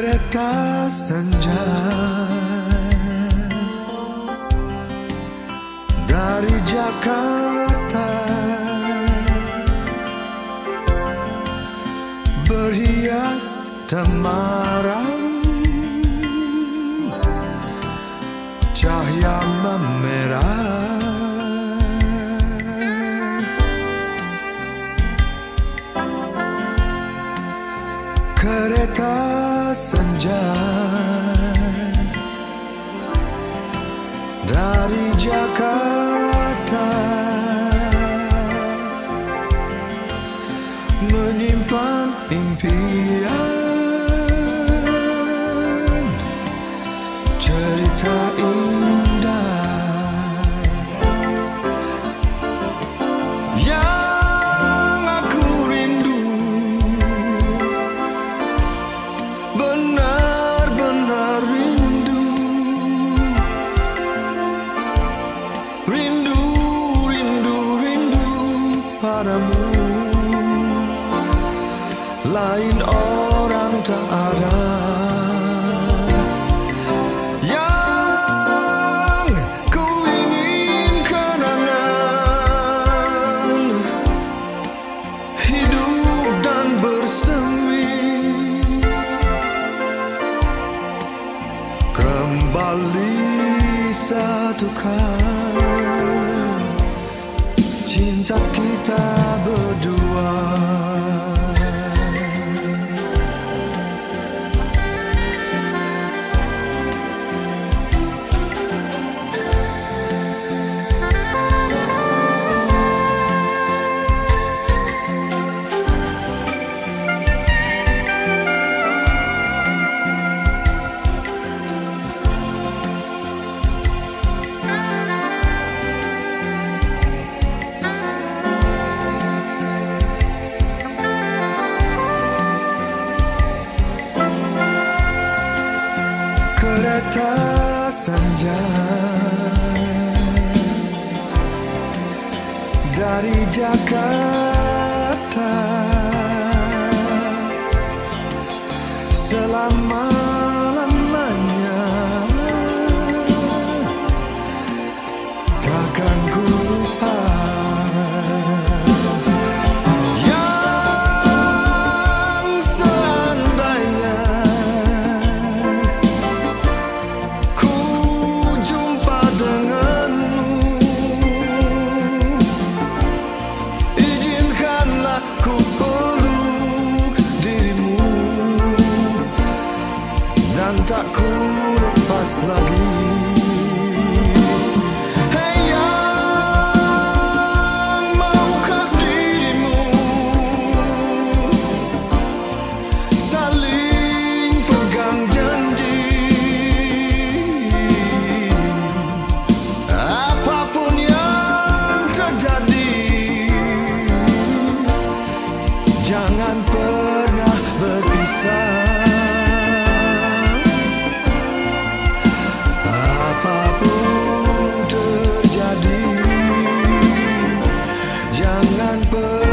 kereta senja dari Jakarta berhias temaram cahaya memerah kereta senja. Dari Jakarta rindu rindu rindu padamu. Lain orang tak ada. Yang ku ingin kenangan. Hidup dan bersemi. Kembali satukan cinta kita kereta senja dari Jakarta selama tak ku lepas lagi world.